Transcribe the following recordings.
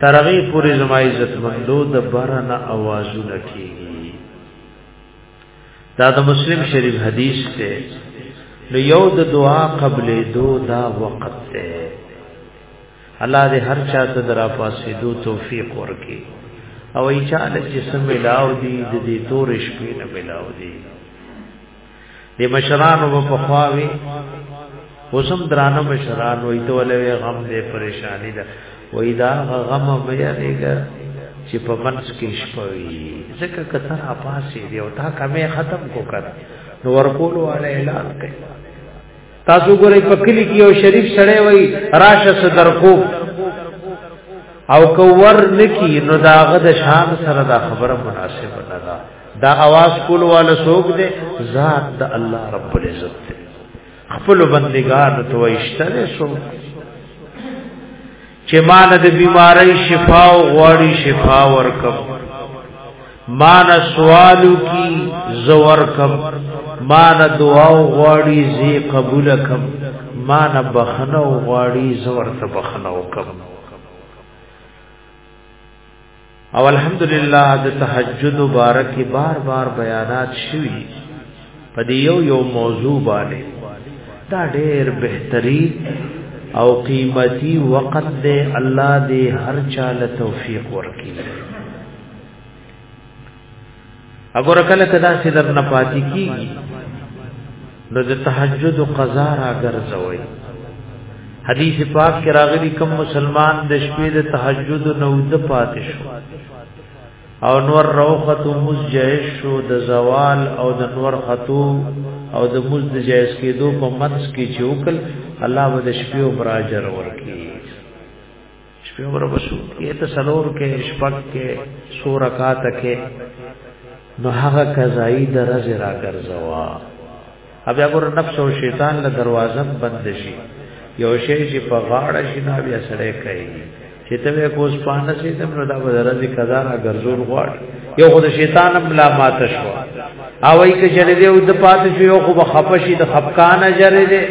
ترغی پوری زما عزت مندو د برنا اوازونه کیږي دا د مسلم شریف حدیث ته نو یو د دعا قبل دو دا وقت ته الله دې هر چا ته درا پاسې دو توفیق ورکړي او ایچاله چې سم ملاو دي د دې تور شپې نه ملاو دي د مشرانو په خواوي اوسم درانه مشران وې ته ولې غم دې پریشانی ده وې دا غم بیا دیګه چې په منځ کې شپوي ځکه کته را پاسې دی او تا کمه ختم کو کړ نو ورکول ولا اعلان کړ تاسو ګورئ په کلی کې یو شریف سړی وای راشه صدر کو او کور نکی نو داغه د شان سره دا خبره مناسبه نه ده دا आवाज کول والا سوق دے ذات د الله رب العزت دے خپل بندگان تو اشتره سوق چې ما نه د بیماری شفا او غواړي شفا ورکم ما نه سوالو کی زور کم ما نه دعا او غواړي زی قبول کم ما نه بخنه او غواړي زور ته بخنه وکم او الحمدلله د تهجد مبارک بار بار بیانات شوی په دې یو یو موضوع باندې دا ډېر بهتري او قیمتي وخت دې الله دې هر چا له توفیق ورکړي اګور کله کدا چې در نه پاتې کیږي نو د تهجد قضا را ګرځوي حدیث پاک کې راغلي کوم مسلمان د شپې د تهجد نو د پاتې شو او نور روخت مز جایش شو د زوال او د نور خطو او د مز د جایز کېدو په منځ کې چوکل الله به د شپې او براجر ورکړي شپه ور بشو کې ته سلور کې شپک کې سور رکعات کې نو هغه قضایی درز را ګرځوا بیا ګور نفس او شیطان له دروازه بند شي یو شی چې په غاړه شي نه بیا سره کوي چې ته کوس پانه سي تم نو دا بدرز قضا را ګرځول غواړ یو خو د شیطان هم لا مات شو او ای که جره دی او د پات شو یو خو بخپشي د خفقان جره دی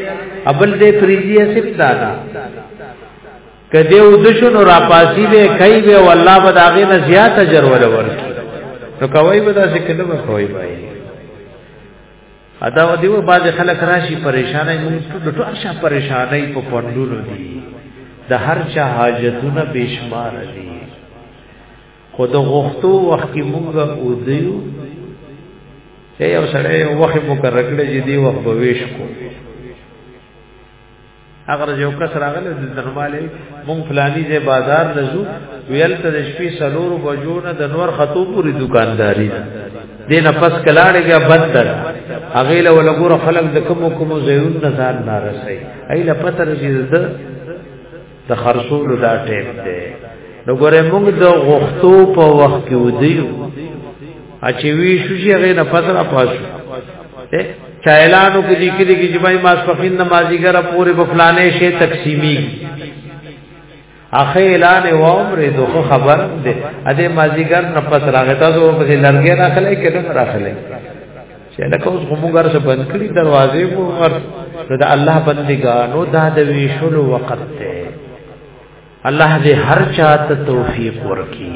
ابل دې پریزي سپتانا کدی او د شنو را پاسی به کای به والله به داغه نه زیات اجر ول ورکی نو کوي به داسې کله به کوي بای ادا و دیو باز خلک راشي پریشانای مونږ ټول ټول شا پریشانای په پوندونو دي د هر چا حاجتونه بشمار دي خود غختو وخت کې مونږ او دیو چې یو سړی وخت مقرر کړی چې دی وخت به ویش کو اگر یو کس راغله د درمالې مونږ فلانی دې بازار لزو ویل ته د شپې سلور بجو نه د نور خطو پوری دکانداری دې نه پس کلاړې بیا بند ده هغه له ولګور خلک د کوم کوم زیون نه ځان نارسي ایله پتر دې د د خرصولو دا ټیم دی نو ګوره موږ د غختو په وخت کې ودیو اچي وی شو چې هغه نه پس را پاس چا اعلانو کې دي کې دي چې جمعي ماس پخین نمازیګر پورې په فلانې شی تقسیمی اخه اعلان و عمر دوه خبر ده اده مازیګر نه پس راغی تاسو په لرګې راخلې کله راخلې چې لکه اوس همګر څه بند کړی دروازې مو ور دا الله بندګانو دا د ویشلو وخت ده الله دې هر چا ته توفیق ورکړي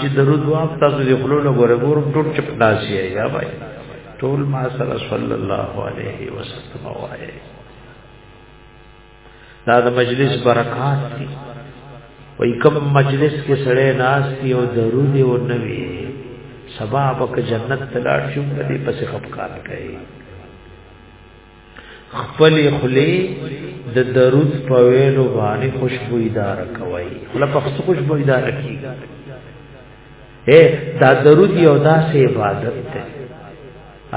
چې درود واب تاسو دې خلو نه ګوره ګور ټول چپ ناشي یا بھائی ټول ما سره صلی الله علیه وسلم وایي دا د مجلس برکات دي وای کوم مجلس کې سړی ناس دی او درود او نوي سبا پک جنت تلاړ شو دې پس خپکار کوي خپل خلی د درود په ویلو باندې خوشبویدار کوي خپل په خوشبویدار کی اے دا درود یو داسې عبادت ده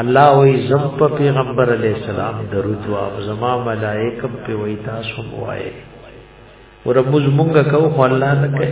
الله وی زم په پیغمبر علی السلام درود وا زما ملائکه په وی تاسو وای ورمز مونږه کو خو الله نه کوي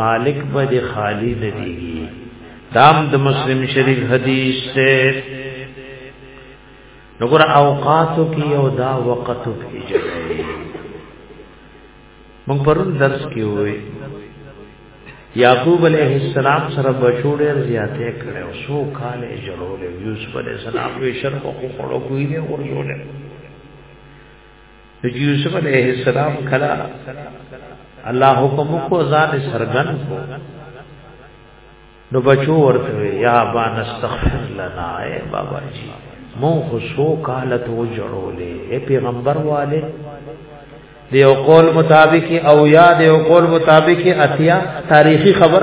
مالک به د خالی نه دیږي دام د مسلم شریف حدیث ته نګور اوقاتو کې او دا وقتو کې جوړي مونږ پرون درس کې وې یعقوب علیہ السلام سره بچو ډېر زیاتې کړې او سو کالې جوړولې یوسف علیہ السلام وی شرف او خړو کوی نه ورجولې د یوسف علیه السلام کلا الله حکم کو ځان سرغن کو نو بچو ورته یا با نستغفر لنا اے بابا جی مون خو سو کاله تو جوړولې اے پیغمبر والے دیو قول مطابق او یا دیو قول مطابق اتیا تاریخی خبر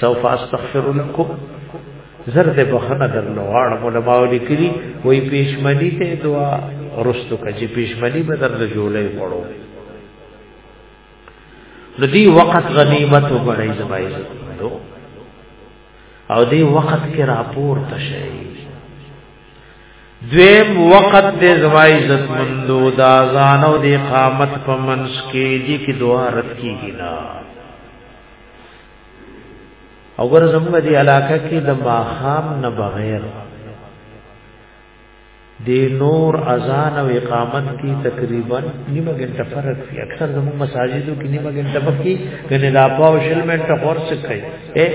سوف استغفر لكم زر دې بخنه درنه واړم علماء لیکلي وای پېشمنی ته دعا ورستو کجې پېشمنی به درد جوړې وړو نو دی وخت غنیمت وګړی زمای زمو او دی وخت کې راپور تشي دویم وخت دې زمای عزت مندو دا ځانو دې قامت په منس کې دي کې دعا رد کیږي نه او ګور زموږ دی علاقه کې د ماخام نه بغیر د نور اذان او اقامت کی تقریبا نیمه غنټه فرق دی اکثر زموږ مساجدو کې نیمه غنټه پکې کنه دا پاو شل منټه خور څه کوي اے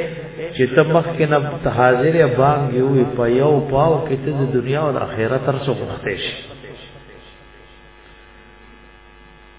چې تمخ کې نه حاضر یا بام یو په یو پاو کې ته د دنیا او آخرت تر څو وخت شي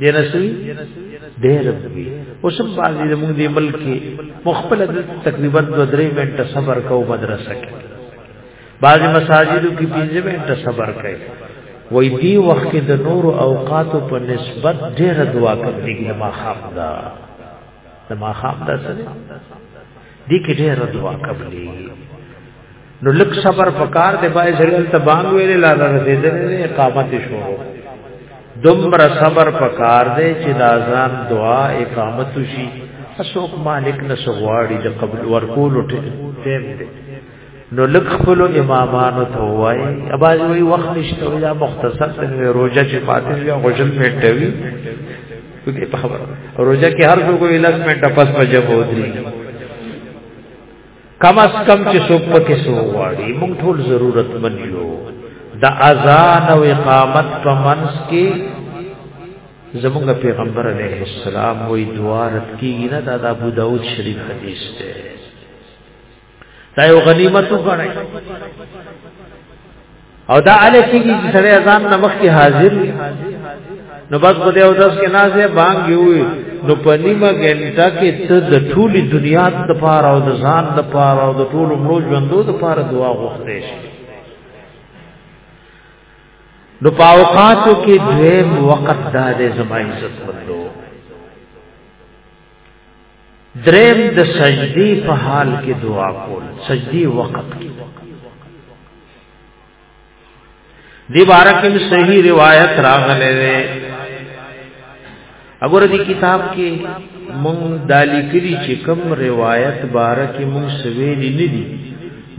دې رسوي دې رسوي اوس په باندې د موږ دې ملک کې مخبل تقریبا 2 درې منټه صبر کو مدرسه کې بعض مساجدو کې 15 منټه صبر کوي وای دی وخت کې د نور اوقات په نسبت ډېر دعا کوي د ما خام دا د ما خام دا سره دي کې ډېر دعا کوي نو لک صبر پکار دی بای سړی ته باندې ویل لا رسیدل اقامت شروع دمر صبر پکار دی چې د اذان دعا اقامت شي اسوک مالک نه سغواړي د قبل ورکول ټیم دی نو لک خپل امامانو ته وای اباز وی وخت نشته ولا مختصر ته روزه چې فاتح یا غسل میټوي دې په خبره روزه کې هر څوک ویلس منټه پس په جواب ودی کم از کم چې څوک پکې سو غواړي موږ ټول ضرورت من یو د اذان او اقامت په منځ کې زموږ پیغمبر علیه السلام وې دعا رات کیږي نه دا د ابو داود شریف حدیث ده دا یو غنیمت وګڼئ او دا اله کیږي چې سړی اذان نه مخکې حاضر نو بس په دې او داس کې نازه بانګ یوي نو په نیمه ګنټه کې ته د ټولي دنیا د پاره او د ځان د پاره او د ټولو مړو ژوندو د پاره دعا غوښتې شي نو پاوقاتو کې دویم وقت دا دې زما عزت مندو دریم د سجدی په حال کې دعا کول سجدی وخت کې دی بارکه می صحیح روایت راغله ده اگر دی کتاب کې مون دالی کلی چې کم روایت بارکه مون سویلی ندی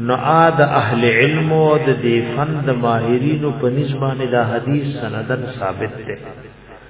نو عاد اهل علم او د فن د ماهرینو په نسبت دا حدیث سندن ثابت ده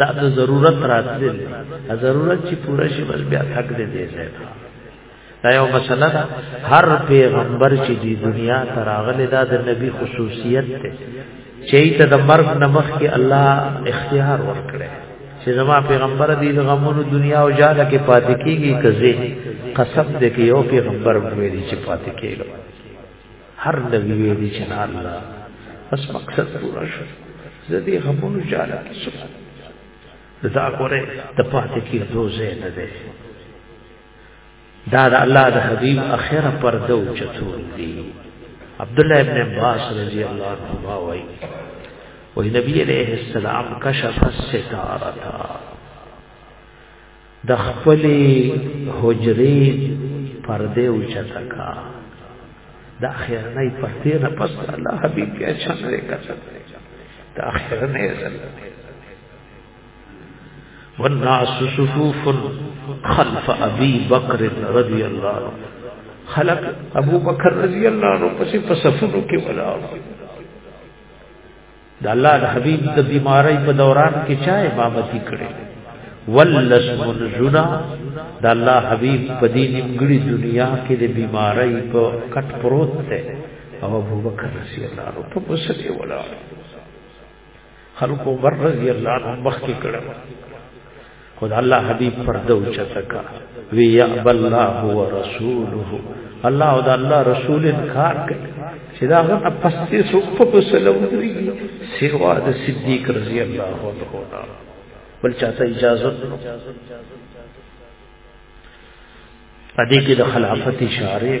دا د ضرورت راتلل دی ضرورت چې پوره شي بس بیا تک دې دی ځای دا یو مسله ده هر پیغمبر چې دی دنیا ته راغلی دا د نبی خصوصیت ده چې ته د مرګ نمخ کې الله اختیار ورکړي چې زما پیغمبر دی د غمونو دنیا او جاله کې پاتې کیږي کزه قسم دې کې یو پیغمبر ویلي چې پاتې کیږي هر نبی ویلی چې نه الله بس مقصد پورا شو زه دې غمونو جاله کې شو دا کوره د پاتې کې دوزه نه ده دا د الله د حبيب اخره پر دو چتور دي عبد الله ابن عباس رضی الله عنهما وایي وی نبی علیہ السلام کشف الستارتا د خپل حجرې پردې او چتکا د اخر نه پردې نه پس الله حبيب بیا چا نه کتل د اخر نه زل والناس صفوف خلف ابي بکر رضی الله عنه خلق ابو بکر رضی الله عنه پسې په صفونو کې ولاړ د الله د حبيب د بیماری په دوران کې چا امامتي کړي ولس منزنا د الله حبيب په دې نیمګړي دنیا کې د بیماری په کټ پروت دی او ابو بکر رضی الله عنه په مسلې ولاړ خلکو بر رضی الله عنه مخ کې کړه خود الله حبیب پرده اوچته کا وی یعب الله و رسوله الله او د الله رسول انکار کوي چې دا هغه پستی سو په پسلو دی سیوا د صدیق رضی الله عنه بل چاته اجازه پدې کې د خلافت اشاره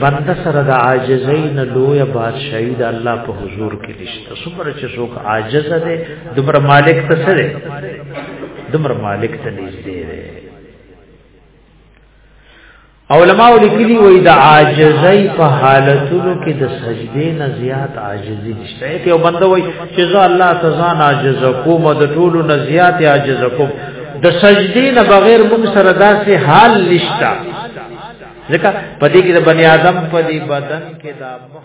بنده سره د عاجزۍ نه لوی بادشاہي د الله په حضور کې نشته څومره چې څوک عاجز دی دومره مالک ته سره دومره مالک ته نږدې دی علماء لیکلي وي د عاجزۍ په حالتونو کې د سجدې نه زیات عاجزي نشته یو بنده وي چې زه الله تعالی عاجز کوم د ټولو نه زیات عاجز کوم د سجدې نه بغیر موږ سره داسې حال نشته ځکه په دې کې د بنی آدم په دې بدن کې دا مخ